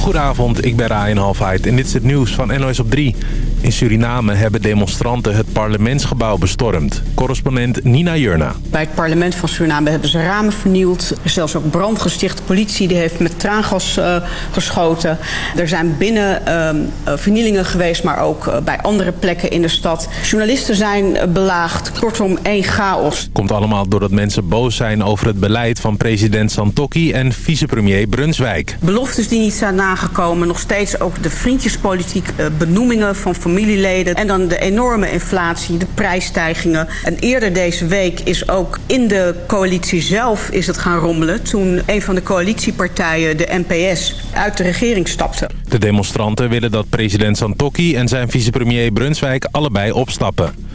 Goedenavond, ik ben Ryan Halfheid en dit is het nieuws van NOS op 3. In Suriname hebben demonstranten het parlementsgebouw bestormd. Correspondent Nina Jurna. Bij het parlement van Suriname hebben ze ramen vernield. Er is zelfs ook brand gesticht. De politie die heeft met traangas uh, geschoten. Er zijn binnen uh, vernielingen geweest, maar ook uh, bij andere plekken in de stad. Journalisten zijn belaagd. Kortom, één chaos. Komt allemaal doordat mensen boos zijn over het beleid van president Santokki en vicepremier Brunswijk. Beloftes die niet zijn nagekomen. Nog steeds ook de vriendjespolitiek, benoemingen van familieleden. En dan de enorme inflatie, de prijsstijgingen. En eerder deze week is ook in de coalitie zelf is het gaan rommelen... toen een van de coalitiepartijen, de NPS, uit de regering stapte. De demonstranten willen dat president Santokki en zijn vicepremier Brunswijk allebei opstappen.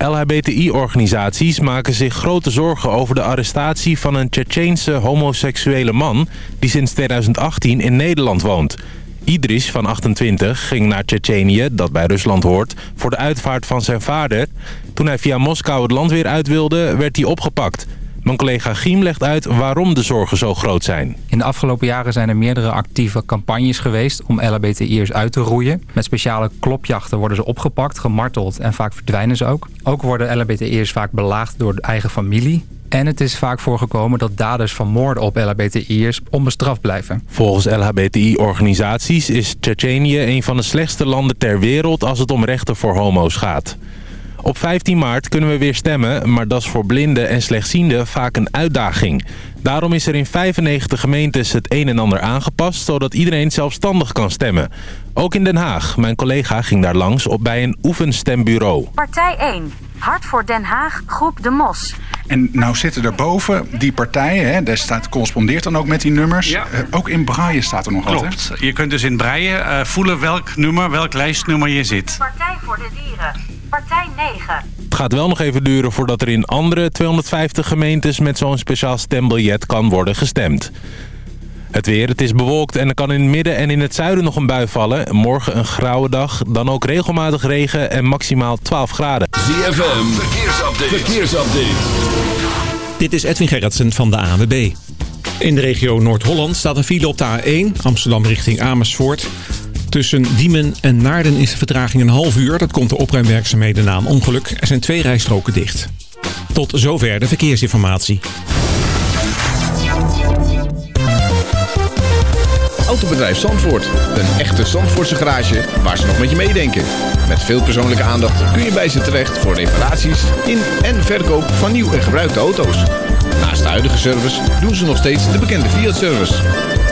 LHBTI-organisaties maken zich grote zorgen over de arrestatie van een Tsjetsjeense homoseksuele man... die sinds 2018 in Nederland woont. Idris van 28 ging naar Tsjetsjenië, dat bij Rusland hoort, voor de uitvaart van zijn vader. Toen hij via Moskou het land weer uit wilde, werd hij opgepakt. Mijn collega Giem legt uit waarom de zorgen zo groot zijn. In de afgelopen jaren zijn er meerdere actieve campagnes geweest om LHBTI'ers uit te roeien. Met speciale klopjachten worden ze opgepakt, gemarteld en vaak verdwijnen ze ook. Ook worden LHBTI'ers vaak belaagd door de eigen familie. En het is vaak voorgekomen dat daders van moorden op LHBTI'ers onbestraft blijven. Volgens LHBTI-organisaties is Tsjetsjenië een van de slechtste landen ter wereld als het om rechten voor homo's gaat. Op 15 maart kunnen we weer stemmen, maar dat is voor blinden en slechtzienden vaak een uitdaging. Daarom is er in 95 gemeentes het een en ander aangepast, zodat iedereen zelfstandig kan stemmen. Ook in Den Haag. Mijn collega ging daar langs op bij een oefenstembureau. Partij 1. Hart voor Den Haag, groep De Mos. En nou zitten er boven die partijen, hè, daar staat, correspondeert dan ook met die nummers. Ja. Uh, ook in braille staat er nog wat. Klopt. Hè? Je kunt dus in braille uh, voelen welk nummer, welk lijstnummer je zit. Partij voor de Dieren. Partij 9. Het gaat wel nog even duren voordat er in andere 250 gemeentes met zo'n speciaal stembiljet kan worden gestemd. Het weer, het is bewolkt en er kan in het midden en in het zuiden nog een bui vallen. Morgen een grauwe dag, dan ook regelmatig regen en maximaal 12 graden. ZFM, verkeersupdate. verkeersupdate. Dit is Edwin Gerritsen van de ANWB. In de regio Noord-Holland staat een file op de A1, Amsterdam richting Amersfoort. Tussen Diemen en Naarden is de vertraging een half uur. Dat komt de opruimwerkzaamheden na een ongeluk. Er zijn twee rijstroken dicht. Tot zover de verkeersinformatie. Autobedrijf Zandvoort. Een echte Zandvoortse garage waar ze nog met je meedenken. Met veel persoonlijke aandacht kun je bij ze terecht voor reparaties in en verkoop van nieuw en gebruikte auto's. Naast de huidige service doen ze nog steeds de bekende Fiat-service.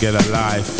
get a life.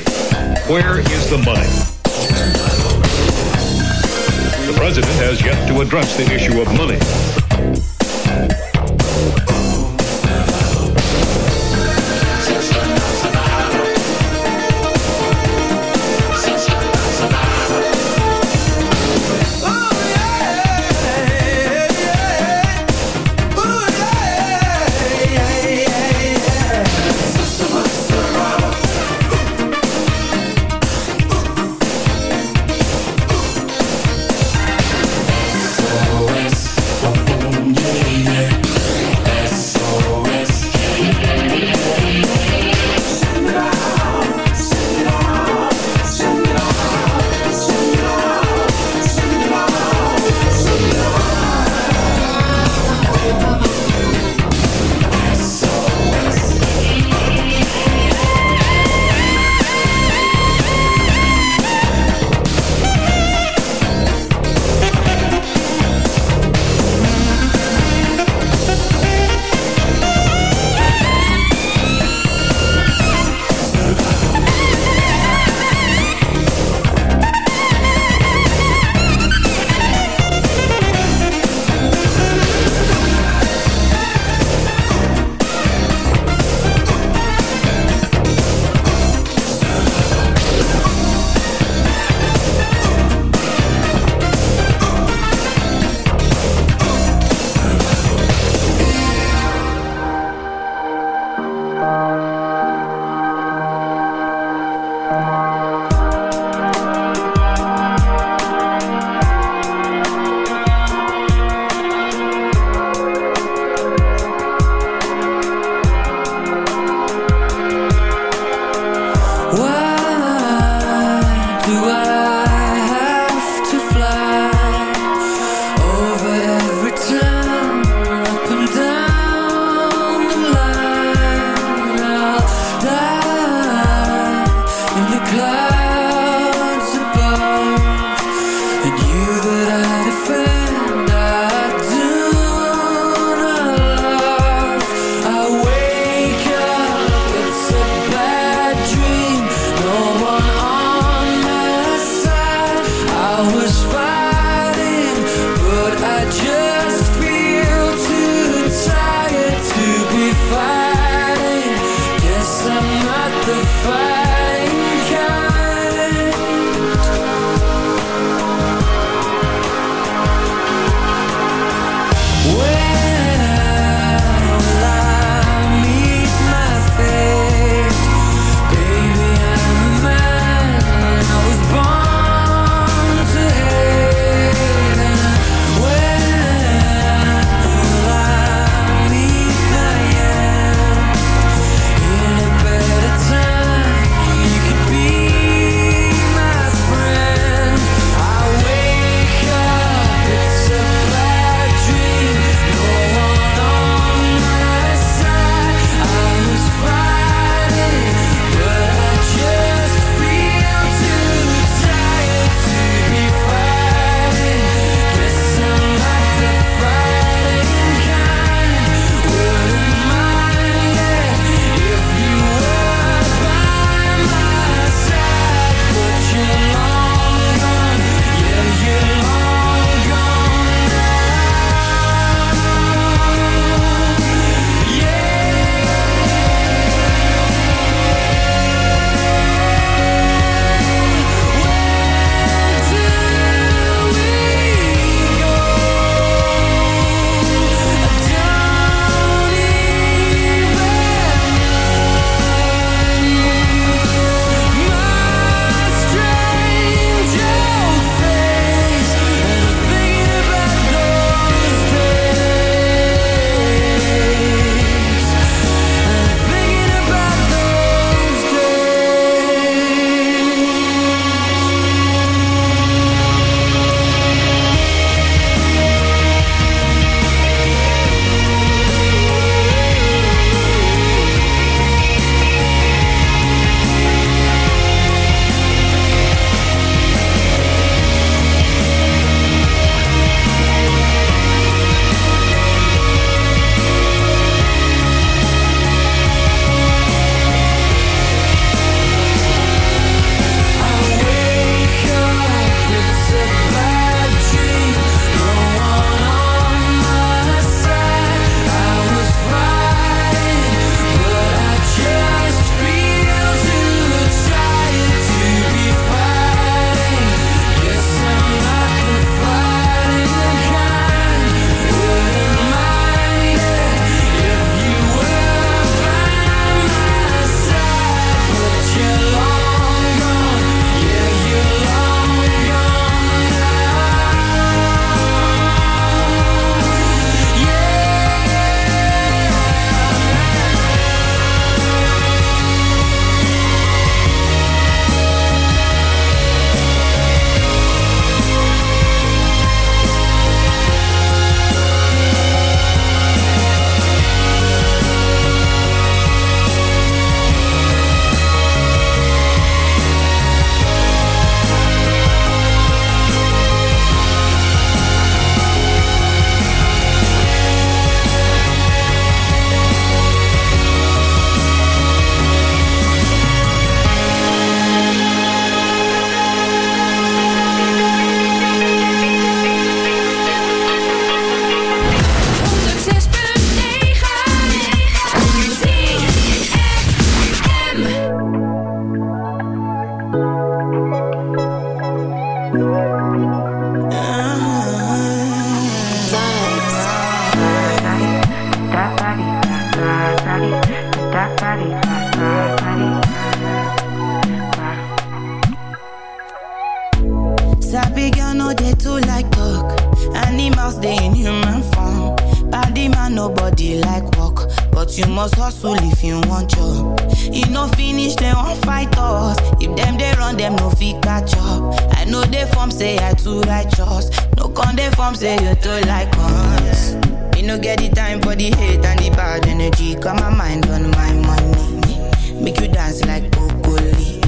must hustle if you want job. If no finish, they won't fight us. If them they run, them no fit catch up. I know they form say I too righteous. No con they form say you too like us. Me no get the time for the hate and the bad energy. Got my mind on my money. Make you dance like broccoli.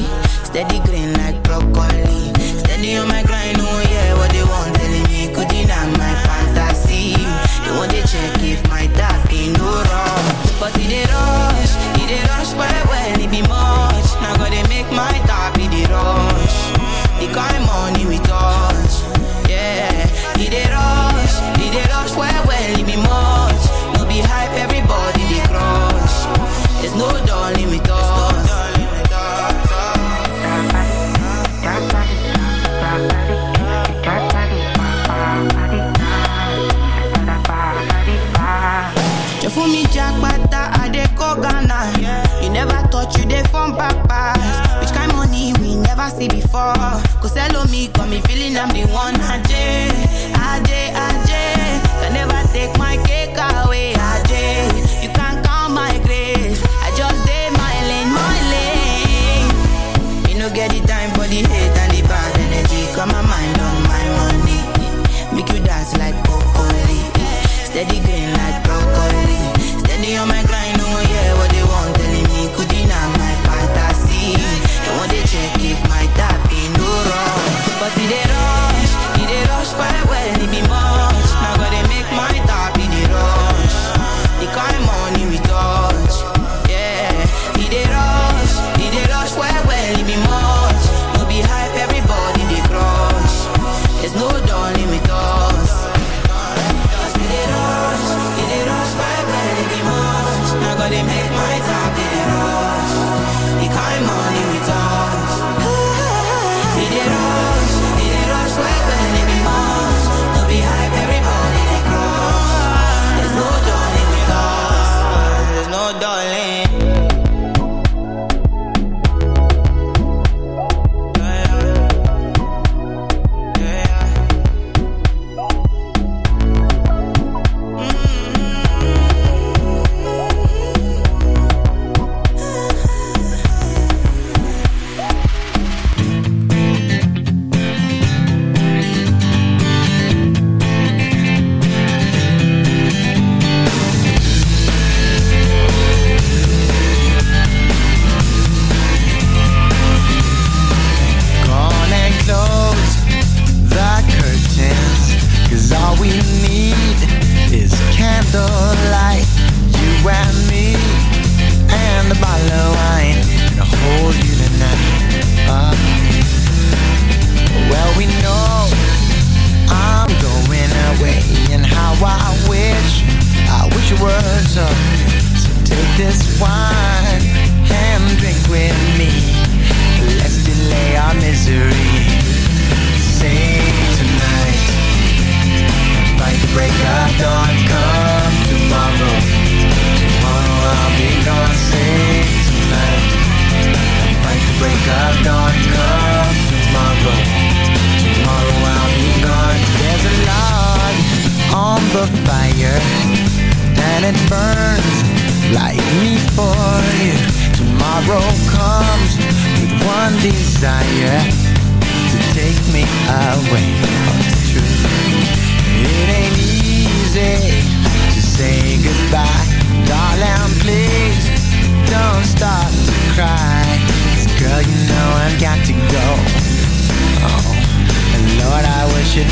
Steady green like broccoli. Steady on my grind, oh yeah, what they want telling me. Could deny my fantasy. They want they check but he did us, he did us but when he be more me feeling I'm the one I did.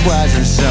wasn't so